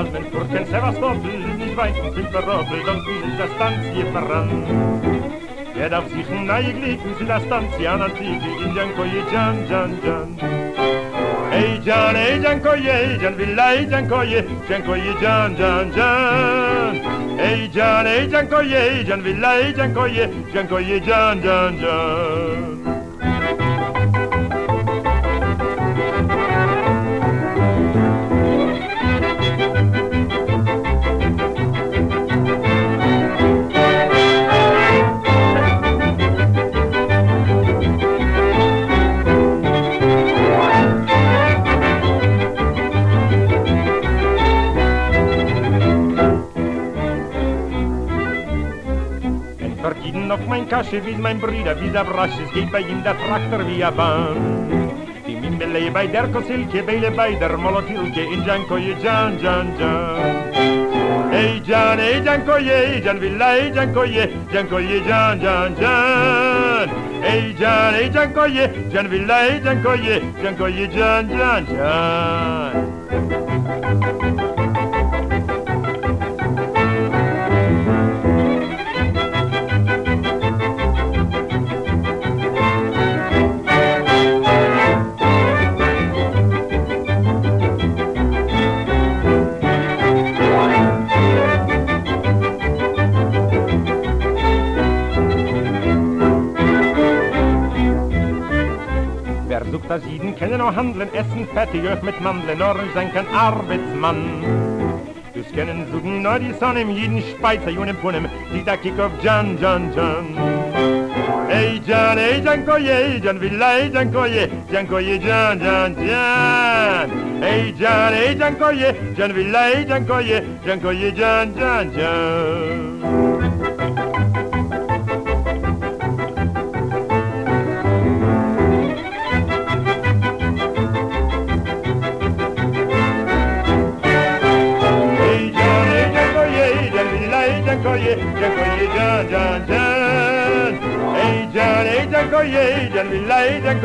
als wenn Türken Sevastopel nicht weit sind verrottet und in der Stanzie verrannt. Jed auf sich najglik, si la stancja na tiki, indianko je dżan, dżan, dżan. Ej dżan, ej dżanko je, dżan willa, ej dżanko je, dżanko je dżan, dżan, dżan. Ej dżan, ej dżanko je, dżan willa, ej dżanko je, dżanko je dżan, dżan, dżan. Verdienen auf mein Kasche wie mein Bruder, wie der Brasch, es geht bei ihm der Traktor wie ein Bahn. Die Mimbele bei der Kosilke, Beile bei der Molotilke, in Jankoye, Jan, Jan, Jan. Hey Jan, hey Jankoye, Jan Villa, hey Jankoye, Jankoye, Jan, Jan, Jan. Hey Jan, hey Jankoye, Jan Villa, hey Jankoye, Jankoye, Jan, Jan, Jan. Suktasiden kennen og Handeln, essen Fettige mit Mandeln, mandlen sein kein Arbeitsmann. Du skennen nur die Sonne im jeden speiser jonem punem, die da kick auf Jan, Jan, Jan. Ey Jan, ey Jan koje, Jan villa, ey Jan koje, Jan koje, Jan, Jan, Jan. Ey Jan, ey Jan koje, Jan villa, ey Jan koje, Jan koje, Jan, Jan, Jan. Jan Koye, Jan Koye, Jan, Jan, Jan. Hey Jan, hey Jan Koye, Jan Villa, hey Jan